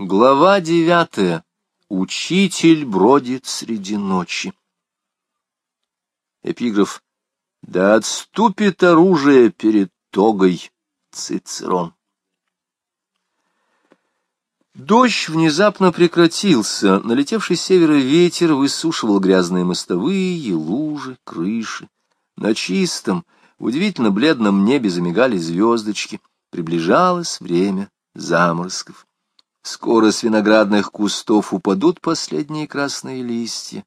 Глава девятая. Учитель бродит среди ночи. Эпиграф. Да отступит оружие перед тогой. Цицерон. Дождь внезапно прекратился, налетевший с севера ветер высушивал грязные мостовые, лужи, крыши. На чистом, удивительно бледном небе замигали звездочки. Приближалось время заморозков. Скоро с виноградных кустов упадут последние красные листья,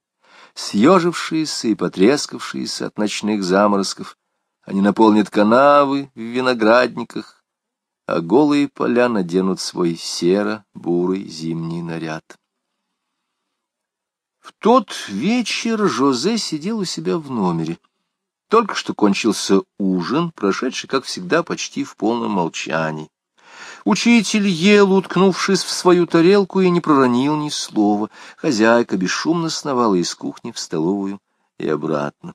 съежившиеся и потрескавшиеся от ночных заморозков. Они наполнят канавы в виноградниках, а голые поля наденут свой серо-бурый зимний наряд. В тот вечер Жозе сидел у себя в номере. Только что кончился ужин, прошедший, как всегда, почти в полном молчании. Учитель ел, уткнувшись в свою тарелку, и не проронил ни слова. Хозяйка бесшумно сновала из кухни в столовую и обратно.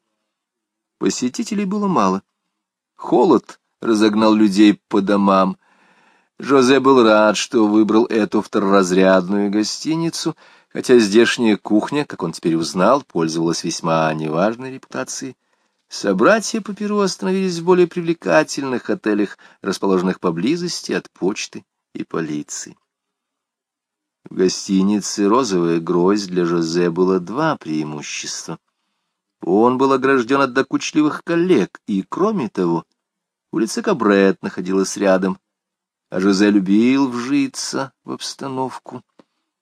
Посетителей было мало. Холод разогнал людей по домам. Жозе был рад, что выбрал эту второразрядную гостиницу, хотя здешняя кухня, как он теперь узнал, пользовалась весьма неважной репутацией. Собратья по Перу остановились в более привлекательных отелях, расположенных поблизости от почты и полиции. В гостинице «Розовая гроздь» для Жозе было два преимущества. Он был огражден от докучливых коллег, и, кроме того, улица Кабрет находилась рядом, а Жозе любил вжиться в обстановку.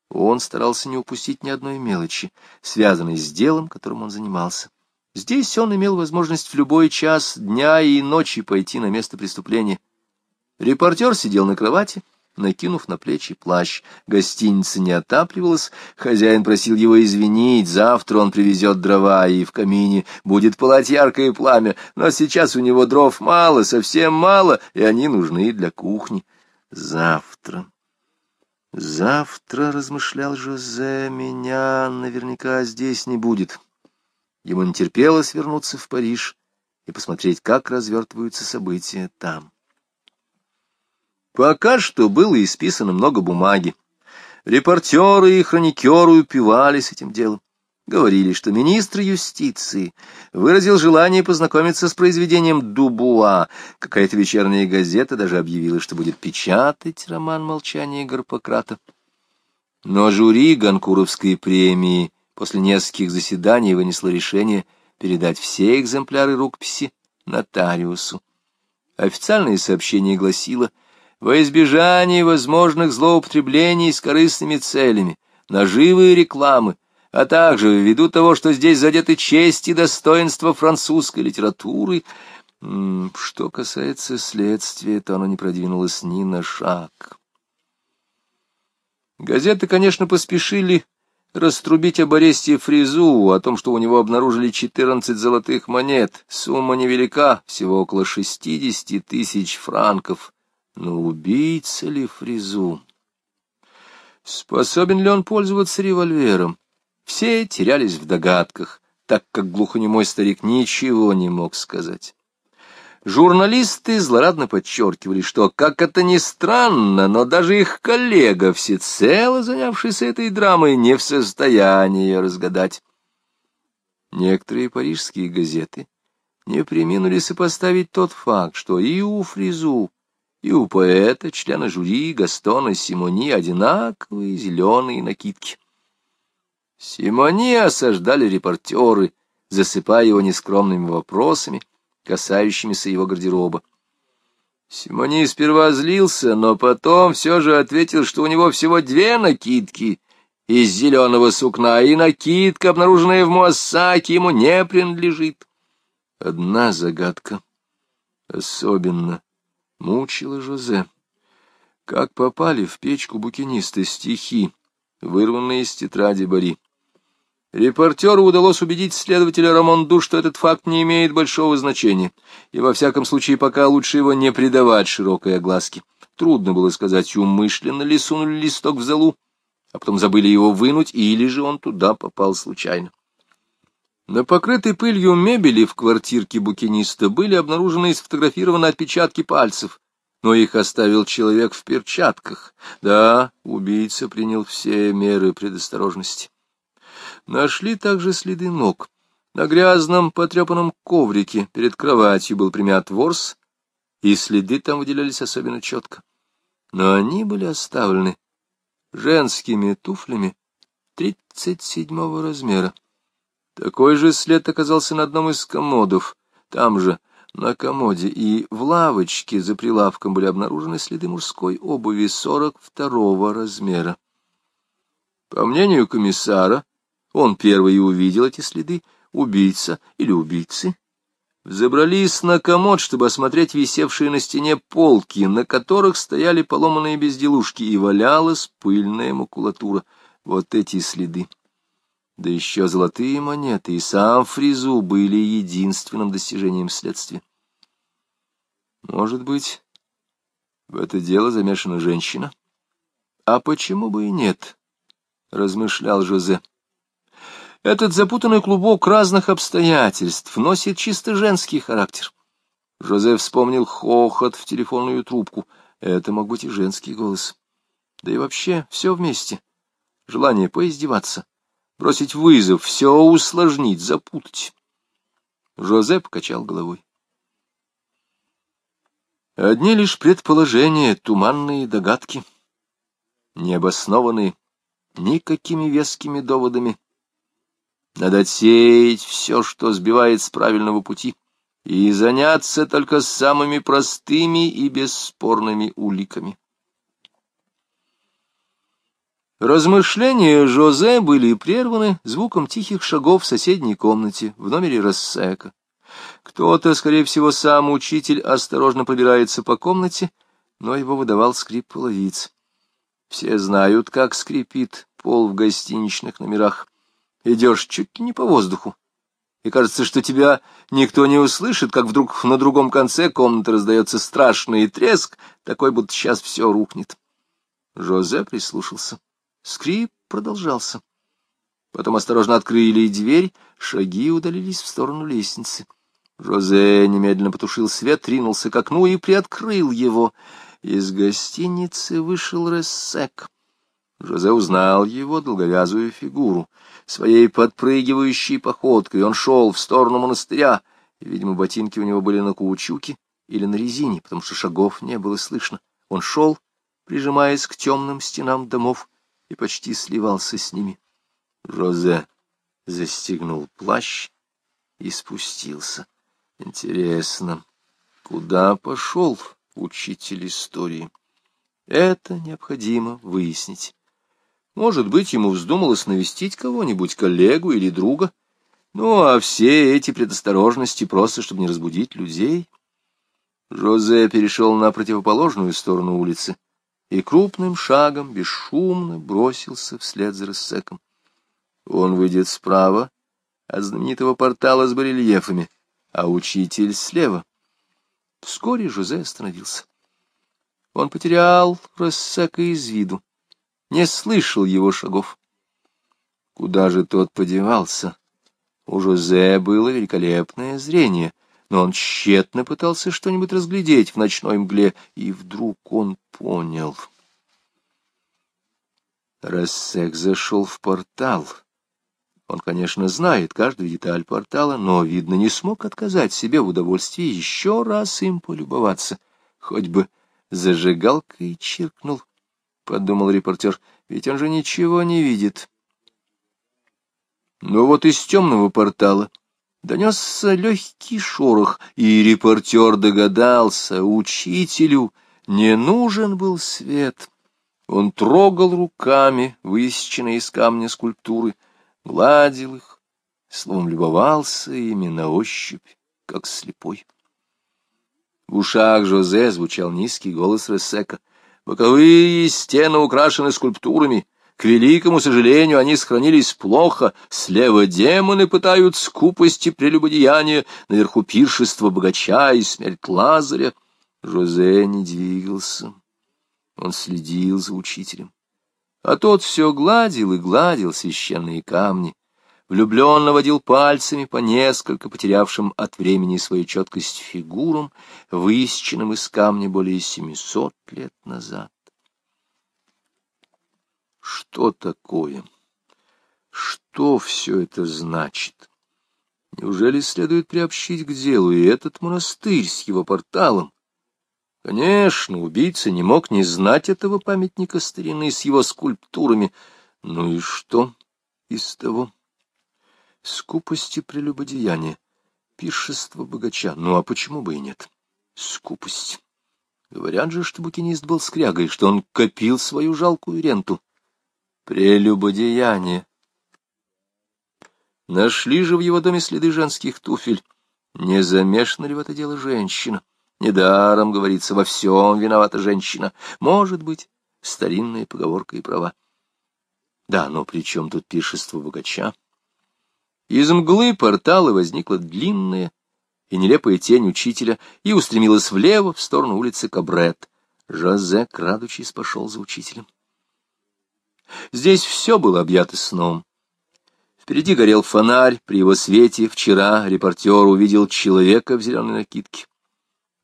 Он старался не упустить ни одной мелочи, связанной с делом, которым он занимался. Здесь он имел возможность в любой час дня и ночи пойти на место преступления. Репортер сидел на кровати, накинув на плечи плащ. Гостиница не отапливалась, хозяин просил его извинить, завтра он привезет дрова, и в камине будет пылать яркое пламя, но сейчас у него дров мало, совсем мало, и они нужны для кухни. Завтра... Завтра, — размышлял Жозе, — меня наверняка здесь не будет. Ему не терпелось вернуться в Париж и посмотреть, как развертываются события там. Пока что было исписано много бумаги. Репортеры и хроникеры упивались этим делом. Говорили, что министр юстиции выразил желание познакомиться с произведением Дубуа. Какая-то вечерняя газета даже объявила, что будет печатать роман «Молчание Гарпократа». Но жюри Ганкуровской премии после нескольких заседаний вынесла решение передать все экземпляры рукописи нотариусу. Официальное сообщение гласило «Во избежание возможных злоупотреблений с корыстными целями, наживы и рекламы, а также ввиду того, что здесь задеты честь и достоинство французской литературы, что касается следствия, то оно не продвинулось ни на шаг». Газеты, конечно, поспешили раструбить об аресте Фризу, о том, что у него обнаружили четырнадцать золотых монет. Сумма невелика, всего около шестидесяти тысяч франков. Но убийца ли Фризу? Способен ли он пользоваться револьвером? Все терялись в догадках, так как глухонемой старик ничего не мог сказать. Журналисты злорадно подчеркивали, что, как это ни странно, но даже их коллега, всецело занявшийся этой драмой, не в состоянии ее разгадать. Некоторые парижские газеты не приминули сопоставить тот факт, что и у Фризу, и у поэта, члена жюри Гастона Симони одинаковые зеленые накидки. Симони осаждали репортеры, засыпая его нескромными вопросами, касающимися его гардероба. Симони сперва злился, но потом все же ответил, что у него всего две накидки из зеленого сукна, и накидка, обнаруженная в Муассаке, ему не принадлежит. Одна загадка особенно мучила Жозе. Как попали в печку букиниста стихи, вырванные из тетради Бори? Репортеру удалось убедить следователя Рамонду, что этот факт не имеет большого значения, и во всяком случае пока лучше его не придавать широкой огласке. Трудно было сказать, умышленно ли сунули листок в залу, а потом забыли его вынуть, или же он туда попал случайно. На покрытой пылью мебели в квартирке букиниста были обнаружены и сфотографированы отпечатки пальцев. но их оставил человек в перчатках. Да, убийца принял все меры предосторожности. Нашли также следы ног. На грязном потрепанном коврике перед кроватью был примят ворс, и следы там выделялись особенно четко. Но они были оставлены женскими туфлями тридцать седьмого размера. Такой же след оказался на одном из комодов, там же, на комоде, и в лавочке за прилавком были обнаружены следы мужской обуви сорок второго размера. По мнению комиссара, он первый и увидел эти следы, убийца или убийцы. Забрались на комод, чтобы осмотреть висевшие на стене полки, на которых стояли поломанные безделушки, и валялась пыльная макулатура. Вот эти следы. Да еще золотые монеты и сам фризу были единственным достижением следствия. Может быть, в это дело замешана женщина? А почему бы и нет? — размышлял Жозе. Этот запутанный клубок разных обстоятельств носит чисто женский характер. Жозе вспомнил хохот в телефонную трубку. Это мог быть и женский голос. Да и вообще все вместе. Желание поиздеваться, бросить вызов, все усложнить, запутать. Жозе покачал головой. Одни лишь предположения, туманные догадки, необоснованные никакими вескими доводами. Надо отсеять все, что сбивает с правильного пути, и заняться только самыми простыми и бесспорными уликами. Размышления Жозе были прерваны звуком тихих шагов в соседней комнате в номере Рассека. Кто-то, скорее всего, сам учитель, осторожно пробирается по комнате, но его выдавал скрип половиц. Все знают, как скрипит пол в гостиничных номерах. Идешь чуть ли не по воздуху, и кажется, что тебя никто не услышит, как вдруг на другом конце комнаты раздается страшный треск, такой, будто сейчас все рухнет. Жозе прислушался. Скрип продолжался. Потом осторожно открыли дверь, шаги удалились в сторону лестницы. Жозе немедленно потушил свет, ринулся к окну и приоткрыл его. Из гостиницы вышел Рессек. Жозе узнал его долговязую фигуру. Своей подпрыгивающей походкой он шел в сторону монастыря, и, видимо, ботинки у него были на каучуке или на резине, потому что шагов не было слышно. Он шел, прижимаясь к темным стенам домов, и почти сливался с ними. Жозе застегнул плащ и спустился. Интересно, куда пошел учитель истории? Это необходимо выяснить. Может быть, ему вздумалось навестить кого-нибудь, коллегу или друга. Ну, а все эти предосторожности просто, чтобы не разбудить людей. Жозе перешел на противоположную сторону улицы и крупным шагом бесшумно бросился вслед за Рассеком. Он выйдет справа от знаменитого портала с барельефами, а учитель слева. Вскоре Жозе остановился. Он потерял Рассека из виду, не слышал его шагов. Куда же тот подевался? У Жозе было великолепное зрение, но он тщетно пытался что-нибудь разглядеть в ночной мгле, и вдруг он понял. Рассек зашел в портал. Он, конечно, знает каждую деталь портала, но, видно, не смог отказать себе в удовольствии еще раз им полюбоваться. Хоть бы зажигалкой чиркнул, — подумал репортер, — ведь он же ничего не видит. Но вот из темного портала Донесся легкий шорох, и репортер догадался, учителю не нужен был свет. Он трогал руками высеченные из камня скульптуры, гладил их, словом любовался ими на ощупь, как слепой. В ушах Жозе звучал низкий голос Ресека. Боковые стены украшены скульптурами, к великому сожалению, они сохранились плохо. Слева демоны пытают скупости прелюбодеяния, наверху пиршество богача и смерть Лазаря. Жозе не двигался. Он следил за учителем. А тот все гладил и гладил священные камни. Влюбленно водил пальцами по несколько потерявшим от времени свою четкость фигурам, высеченным из камня более семисот лет назад. Что такое? Что все это значит? Неужели следует приобщить к делу и этот монастырь с его порталом? Конечно, убийца не мог не знать этого памятника старины с его скульптурами. Ну и что из того? Скупость и прелюбодеяние, пиршество богача. Ну а почему бы и нет? Скупость. Говорят же, что букинист был скрягой, что он копил свою жалкую ренту. Прелюбодеяние. Нашли же в его доме следы женских туфель. Не замешана ли в это дело женщина? Недаром, говорится, во всем виновата женщина. Может быть, старинная поговорка и права. Да, но при чем тут пиршество богача? Из мглы портала возникла длинная и нелепая тень учителя и устремилась влево, в сторону улицы Кабрет. Жозе, крадучись, пошел за учителем. Здесь все было объято сном. Впереди горел фонарь, при его свете вчера репортер увидел человека в зеленой накидке.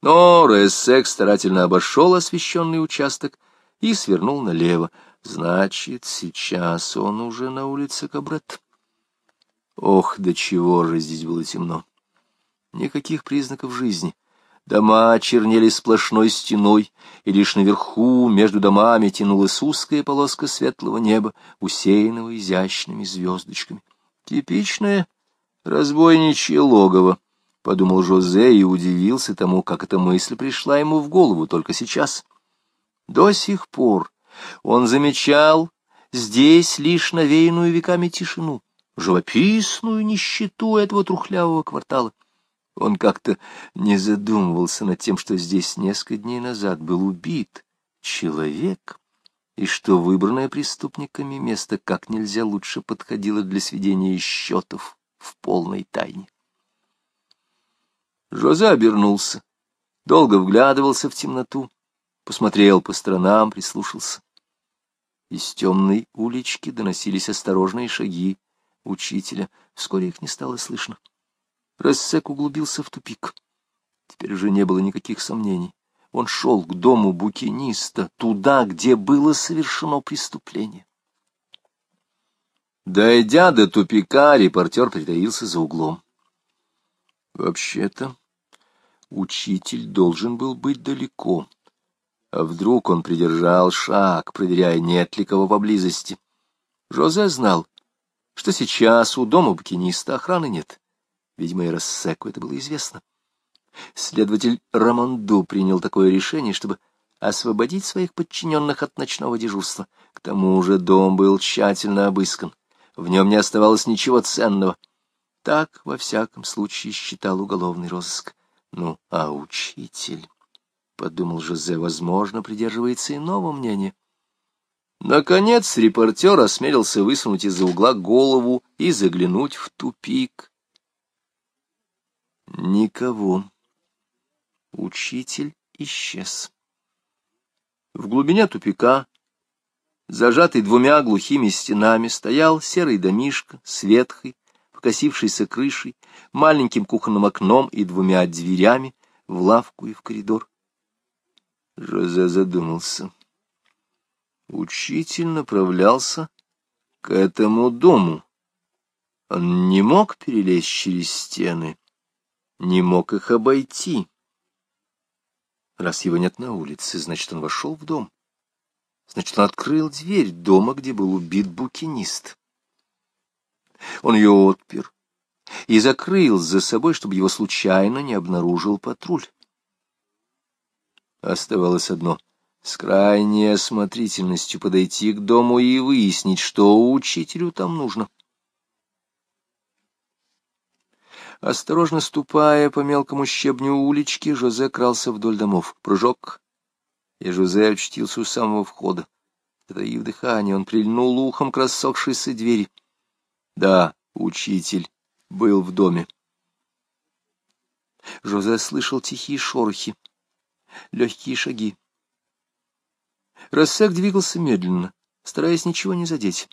Но Рессек старательно обошел освещенный участок и свернул налево. Значит, сейчас он уже на улице Кабрет. Ох, до чего же здесь было темно! Никаких признаков жизни. Дома чернели сплошной стеной, и лишь наверху, между домами, тянулась узкая полоска светлого неба, усеянного изящными звездочками. Типичное разбойничье логово, — подумал Жозе и удивился тому, как эта мысль пришла ему в голову только сейчас. До сих пор он замечал здесь лишь навеянную веками тишину, живописную нищету этого трухлявого квартала. Он как-то не задумывался над тем, что здесь несколько дней назад был убит человек, и что выбранное преступниками место как нельзя лучше подходило для сведения счетов в полной тайне. Жозе обернулся, долго вглядывался в темноту, посмотрел по сторонам, прислушался. Из темной улички доносились осторожные шаги учителя. Вскоре их не стало слышно. Рассек углубился в тупик. Теперь уже не было никаких сомнений. Он шел к дому букиниста, туда, где было совершено преступление. Дойдя до тупика, репортер притаился за углом. Вообще-то, учитель должен был быть далеко. А вдруг он придержал шаг, проверяя, нет ли кого поблизости. Жозе знал, что сейчас у дома букиниста охраны нет. Видимо, и Рассеку это было известно. Следователь Рамонду принял такое решение, чтобы освободить своих подчиненных от ночного дежурства. К тому же дом был тщательно обыскан. В нем не оставалось ничего ценного. Так, во всяком случае, считал уголовный розыск. Ну, а учитель, — подумал Жозе, — возможно, придерживается иного мнения. Наконец репортер осмелился высунуть из-за угла голову и заглянуть в тупик. Никого. Учитель исчез. В глубине тупика, зажатый двумя глухими стенами, стоял серый домишко с ветхой, покосившейся крышей, маленьким кухонным окном и двумя дверями в лавку и в коридор. Жозе задумался. Учитель направлялся к этому дому. Он не мог перелезть через стены, не мог их обойти. Раз его нет на улице, значит, он вошел в дом. Значит, он открыл дверь дома, где был убит букинист. Он ее отпер и закрыл за собой, чтобы его случайно не обнаружил патруль. Оставалось одно — с крайней осмотрительностью подойти к дому и выяснить, что учителю там нужно. Осторожно ступая по мелкому щебню улички, Жозе крался вдоль домов. Прыжок, и Жозе очутился у самого входа. Затаив дыхание, он прильнул ухом к рассохшейся двери. Да, учитель был в доме. Жозе слышал тихие шорохи, легкие шаги. Рассек двигался медленно, стараясь ничего не задеть.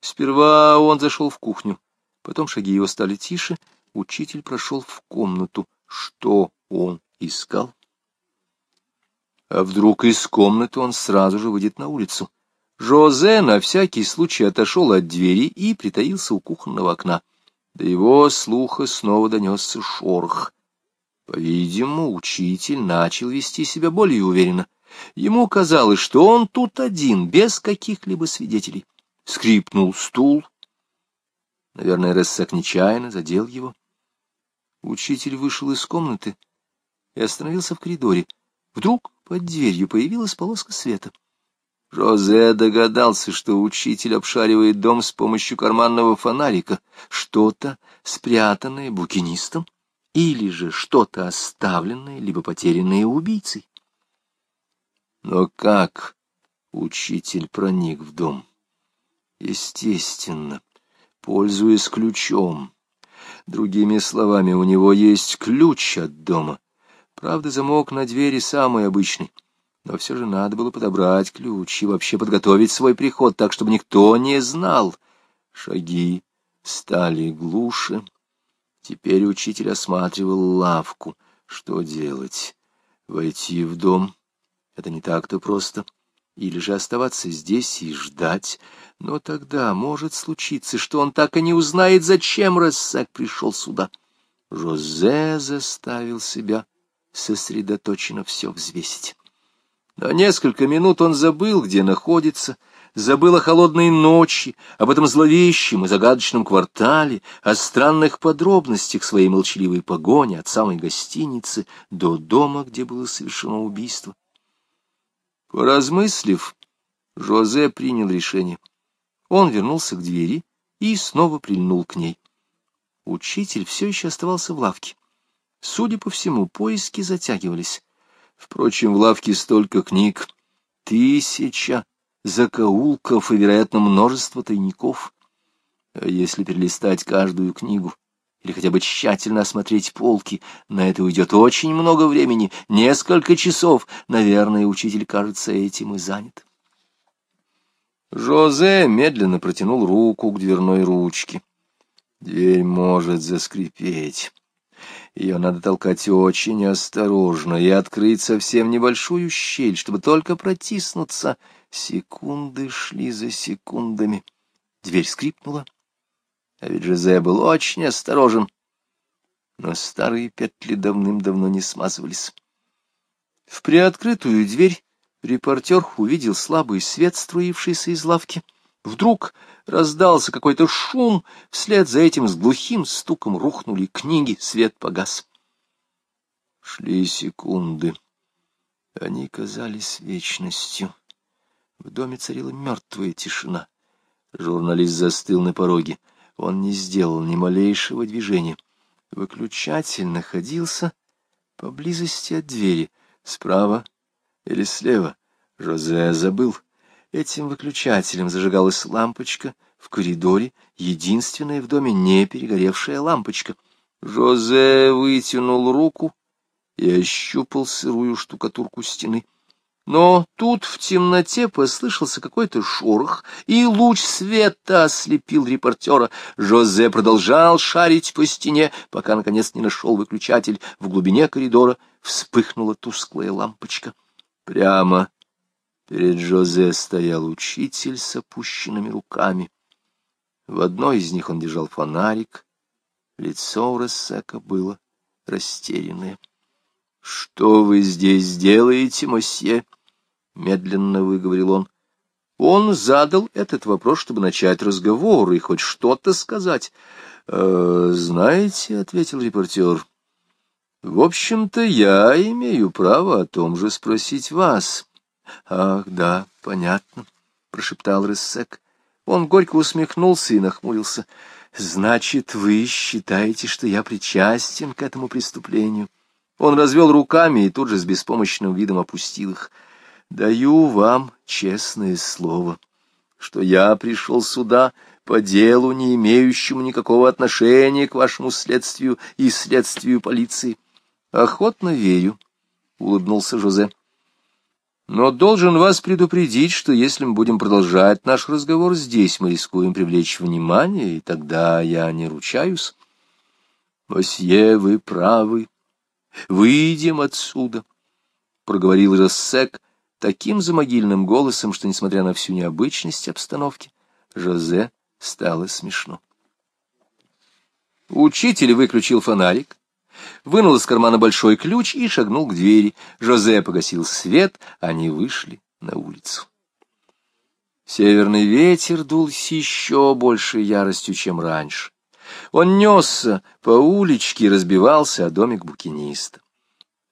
Сперва он зашел в кухню, Потом шаги его стали тише, учитель прошел в комнату. Что он искал? А вдруг из комнаты он сразу же выйдет на улицу? Жозе на всякий случай отошел от двери и притаился у кухонного окна. До его слуха снова донесся шорох. По-видимому, учитель начал вести себя более уверенно. Ему казалось, что он тут один, без каких-либо свидетелей. Скрипнул стул. Наверное, Рессак нечаянно задел его. Учитель вышел из комнаты и остановился в коридоре. Вдруг под дверью появилась полоска света. Жозе догадался, что учитель обшаривает дом с помощью карманного фонарика, что-то спрятанное букинистом или же что-то оставленное, либо потерянное убийцей. Но как учитель проник в дом? Естественно, пользуясь ключом. Другими словами, у него есть ключ от дома. Правда, замок на двери самый обычный. Но все же надо было подобрать ключ и вообще подготовить свой приход так, чтобы никто не знал. Шаги стали глуше. Теперь учитель осматривал лавку. Что делать? Войти в дом? Это не так-то просто. Или же оставаться здесь и ждать. Но тогда может случиться, что он так и не узнает, зачем Рассак пришел сюда. Жозе заставил себя сосредоточенно все взвесить. На несколько минут он забыл, где находится, забыл о холодной ночи, об этом зловещем и загадочном квартале, о странных подробностях своей молчаливой погони от самой гостиницы до дома, где было совершено убийство. Поразмыслив, Жозе принял решение. Он вернулся к двери и снова прильнул к ней. Учитель все еще оставался в лавке. Судя по всему, поиски затягивались. Впрочем, в лавке столько книг, тысяча закоулков и, вероятно, множество тайников. А если перелистать каждую книгу или хотя бы тщательно осмотреть полки, на это уйдет очень много времени, несколько часов. Наверное, учитель, кажется, этим и занят. Жозе медленно протянул руку к дверной ручке. Дверь может заскрипеть. Ее надо толкать очень осторожно и открыть совсем небольшую щель, чтобы только протиснуться. Секунды шли за секундами. Дверь скрипнула. А ведь Жозе был очень осторожен. Но старые петли давным-давно не смазывались. В приоткрытую дверь репортер увидел слабый свет, струившийся из лавки. Вдруг раздался какой-то шум, вслед за этим с глухим стуком рухнули книги, свет погас. Шли секунды. Они казались вечностью. В доме царила мертвая тишина. Журналист застыл на пороге. Он не сделал ни малейшего движения. Выключатель находился поблизости от двери, справа или слева. Жозе забыл. Этим выключателем зажигалась лампочка в коридоре, единственная в доме не перегоревшая лампочка. Жозе вытянул руку и ощупал сырую штукатурку стены. Но тут в темноте послышался какой-то шорох, и луч света ослепил репортера. Жозе продолжал шарить по стене, пока, наконец, не нашел выключатель. В глубине коридора вспыхнула тусклая лампочка. Прямо Перед Жозе стоял учитель с опущенными руками. В одной из них он держал фонарик. Лицо у Рассека было растерянное. — Что вы здесь делаете, мосье? — медленно выговорил он. Он задал этот вопрос, чтобы начать разговор и хоть что-то сказать. «Э, «Знаете, — ответил репортер, — в общем-то, я имею право о том же спросить вас». — Ах, да, понятно, — прошептал Рессек. Он горько усмехнулся и нахмурился. — Значит, вы считаете, что я причастен к этому преступлению? Он развел руками и тут же с беспомощным видом опустил их. — Даю вам честное слово, что я пришел сюда по делу, не имеющему никакого отношения к вашему следствию и следствию полиции. — Охотно верю, — улыбнулся Жозе. — Но должен вас предупредить, что если мы будем продолжать наш разговор здесь, мы рискуем привлечь внимание, и тогда я не ручаюсь. Мосье, вы правы. Выйдем отсюда, — проговорил Рассек таким замогильным голосом, что, несмотря на всю необычность обстановки, Жозе стало смешно. Учитель выключил фонарик, вынул из кармана большой ключ и шагнул к двери. Жозе погасил свет, они вышли на улицу. Северный ветер дул с еще большей яростью, чем раньше. Он несся по уличке и разбивался о домик букиниста.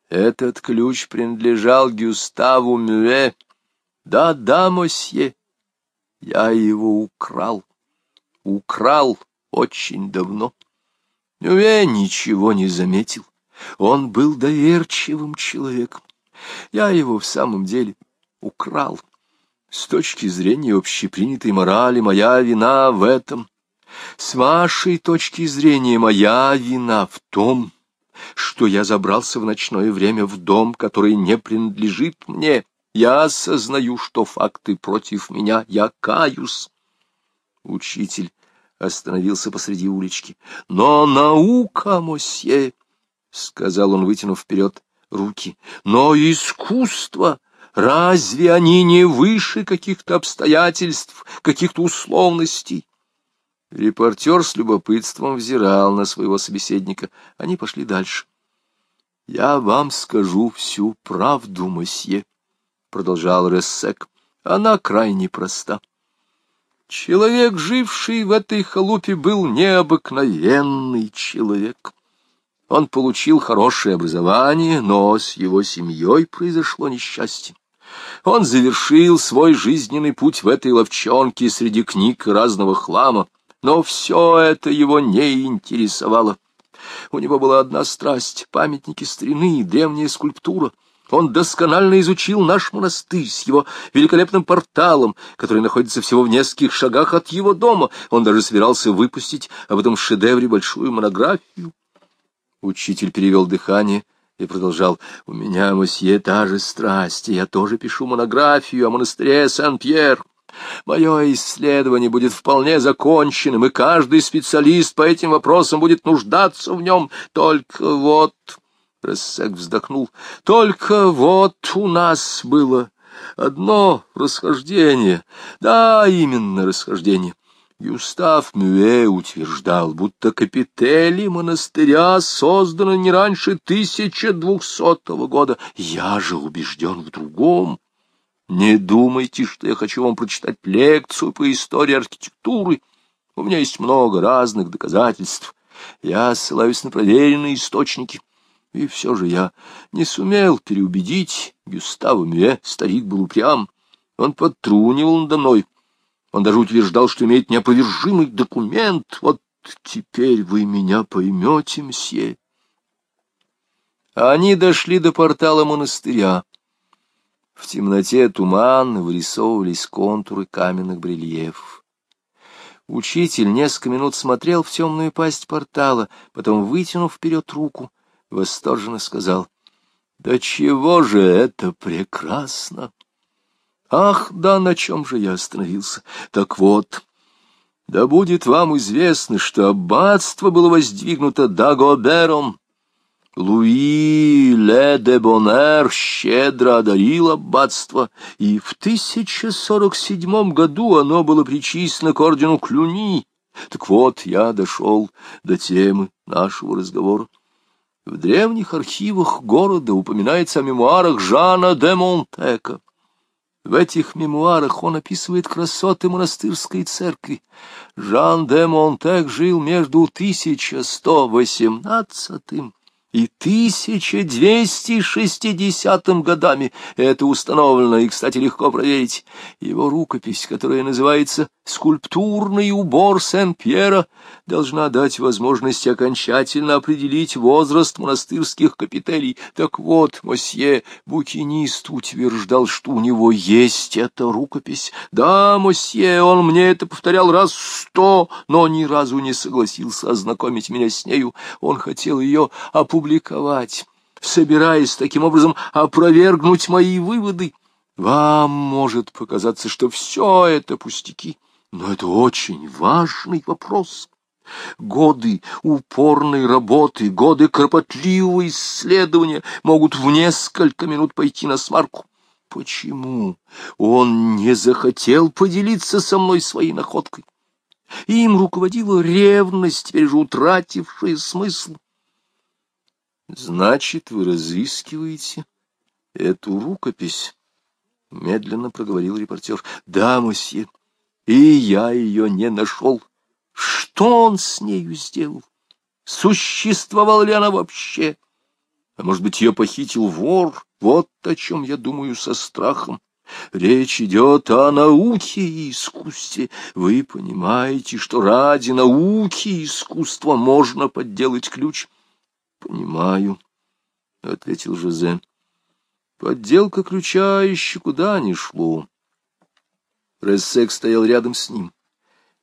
Этот ключ принадлежал Гюставу Мюэ. Да-да, мосье, я его украл. Украл очень давно. Мюэ ничего не заметил. Он был доверчивым человеком. Я его в самом деле украл. С точки зрения общепринятой морали, моя вина в этом. С вашей точки зрения, моя вина в том, что я забрался в ночное время в дом, который не принадлежит мне. Я осознаю, что факты против меня, я каюсь. Учитель остановился посреди улички. Но наука, мосье, — сказал он, вытянув вперед руки, — но искусство, разве они не выше каких-то обстоятельств, каких-то условностей? Репортер с любопытством взирал на своего собеседника. Они пошли дальше. — Я вам скажу всю правду, мосье, — продолжал Рессек. — Она крайне проста. Человек, живший в этой халупе, был необыкновенный человек. Он получил хорошее образование, но с его семьей произошло несчастье. Он завершил свой жизненный путь в этой ловчонке среди книг и разного хлама но все это его не интересовало. У него была одна страсть — памятники старины, древняя скульптура. Он досконально изучил наш монастырь с его великолепным порталом, который находится всего в нескольких шагах от его дома. Он даже собирался выпустить об этом шедевре большую монографию. Учитель перевел дыхание и продолжал. «У меня, мосье, та же страсть, и я тоже пишу монографию о монастыре Сан-Пьер. Мое исследование будет вполне законченным, и каждый специалист по этим вопросам будет нуждаться в нем. Только вот, — Рассек вздохнул, — только вот у нас было одно расхождение. Да, именно расхождение. Юстав Мюэ утверждал, будто капители монастыря созданы не раньше 1200 года. Я же убежден в другом. Не думайте, что я хочу вам прочитать лекцию по истории архитектуры. У меня есть много разных доказательств. Я ссылаюсь на проверенные источники. И все же я не сумел переубедить Гюстава Мюэ. Старик был упрям. Он подтрунивал надо мной. Он даже утверждал, что имеет неопровержимый документ. Вот теперь вы меня поймете, мсье. Они дошли до портала монастыря. В темноте туман вырисовывались контуры каменных барельефов. Учитель несколько минут смотрел в темную пасть портала, потом, вытянув вперед руку, восторженно сказал, «Да чего же это прекрасно!» «Ах, да на чем же я остановился? Так вот, да будет вам известно, что аббатство было воздвигнуто Дагобером, Луи Ле де Бонер щедро одарил аббатство, и в 1047 году оно было причислено к ордену Клюни. Так вот, я дошел до темы нашего разговора. В древних архивах города упоминается о мемуарах Жана де Монтека. В этих мемуарах он описывает красоты монастырской церкви. Жан де Монтек жил между 1118 и 1260 годами. Это установлено, и, кстати, легко проверить. Его рукопись, которая называется «Скульптурный убор Сен-Пьера», должна дать возможность окончательно определить возраст монастырских капителей. Так вот, мосье, букинист утверждал, что у него есть эта рукопись. Да, мосье, он мне это повторял раз сто, но ни разу не согласился ознакомить меня с нею. Он хотел ее опубликовать, собираясь таким образом опровергнуть мои выводы. Вам может показаться, что все это пустяки, но это очень важный вопрос. Годы упорной работы, годы кропотливого исследования могут в несколько минут пойти на смарку. Почему он не захотел поделиться со мной своей находкой? Им руководила ревность, теперь же утратившая смысл. Значит, вы разыскиваете эту рукопись? Медленно проговорил репортер. Да, мосье, и я ее не нашел. Что он с нею сделал? Существовала ли она вообще? А может быть, ее похитил вор? Вот о чем я думаю со страхом. Речь идет о науке и искусстве. Вы понимаете, что ради науки и искусства можно подделать ключ? — Понимаю, — ответил Жозе. Подделка ключа еще куда ни шло. Рессек стоял рядом с ним.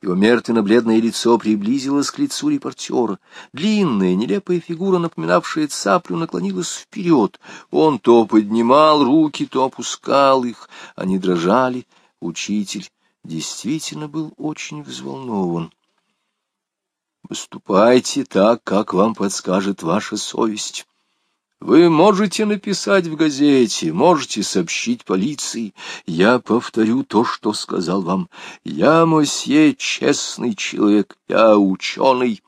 Его мертвенно-бледное лицо приблизилось к лицу репортера. Длинная, нелепая фигура, напоминавшая цаплю, наклонилась вперед. Он то поднимал руки, то опускал их. Они дрожали. Учитель действительно был очень взволнован. «Выступайте так, как вам подскажет ваша совесть». Вы можете написать в газете, можете сообщить полиции. Я повторю то, что сказал вам. Я, мосье, честный человек, я ученый,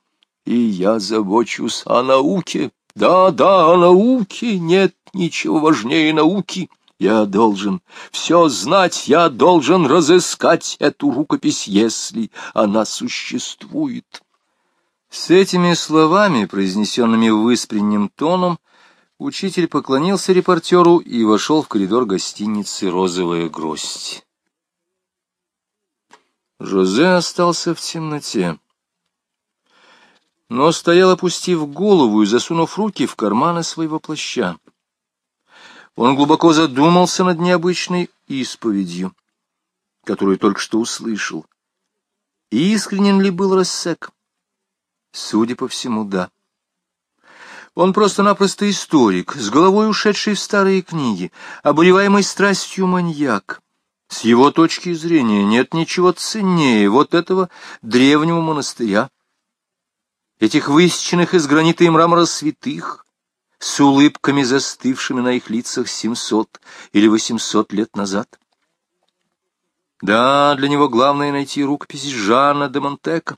и я забочусь о науке. Да-да, о науке, нет ничего важнее науки. Я должен все знать, я должен разыскать эту рукопись, если она существует. С этими словами, произнесенными выспренним тоном, Учитель поклонился репортеру и вошел в коридор гостиницы «Розовая гроздь». Жозе остался в темноте, но стоял, опустив голову и засунув руки в карманы своего плаща. Он глубоко задумался над необычной исповедью, которую только что услышал. Искренен ли был Рассек? Судя по всему, да. Он просто-напросто историк, с головой ушедший в старые книги, обуреваемый страстью маньяк. С его точки зрения нет ничего ценнее вот этого древнего монастыря, этих высеченных из гранита и мрамора святых, с улыбками, застывшими на их лицах семьсот или восемьсот лет назад. Да, для него главное найти рукопись Жана де Монтека.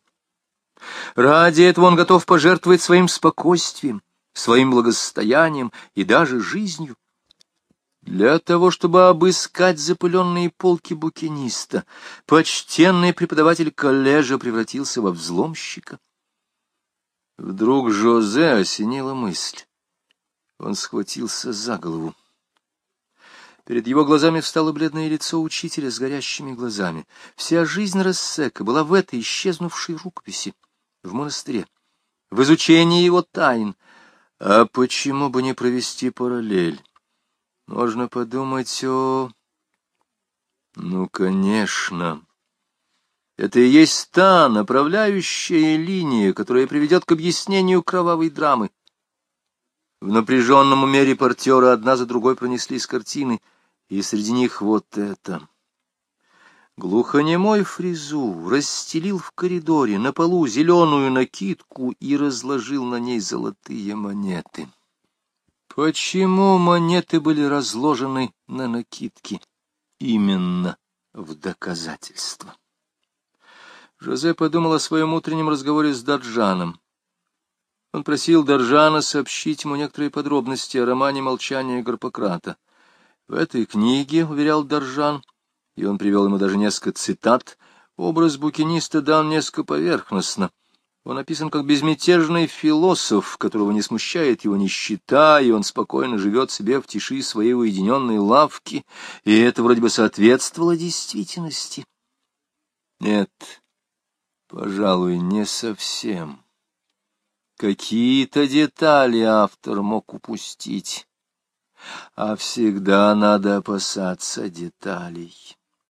Ради этого он готов пожертвовать своим спокойствием, своим благосостоянием и даже жизнью. Для того, чтобы обыскать запыленные полки букиниста, почтенный преподаватель коллежа превратился во взломщика. Вдруг Жозе осенила мысль. Он схватился за голову. Перед его глазами встало бледное лицо учителя с горящими глазами. Вся жизнь Рассека была в этой исчезнувшей рукописи, в монастыре, в изучении его тайн — а почему бы не провести параллель? Можно подумать о... Ну, конечно. Это и есть та направляющая линия, которая приведет к объяснению кровавой драмы. В напряженном уме репортера одна за другой пронеслись картины, и среди них вот это. Глухонемой фризу расстелил в коридоре на полу зеленую накидку и разложил на ней золотые монеты. Почему монеты были разложены на накидке? Именно в доказательство. Жозе подумал о своем утреннем разговоре с Дарджаном. Он просил Дарджана сообщить ему некоторые подробности о романе «Молчание Гарпократа». В этой книге, уверял Даржан, и он привел ему даже несколько цитат. Образ букиниста дан несколько поверхностно. Он описан как безмятежный философ, которого не смущает его нищета, и он спокойно живет себе в тиши своей уединенной лавки, и это вроде бы соответствовало действительности. Нет, пожалуй, не совсем. Какие-то детали автор мог упустить, а всегда надо опасаться деталей.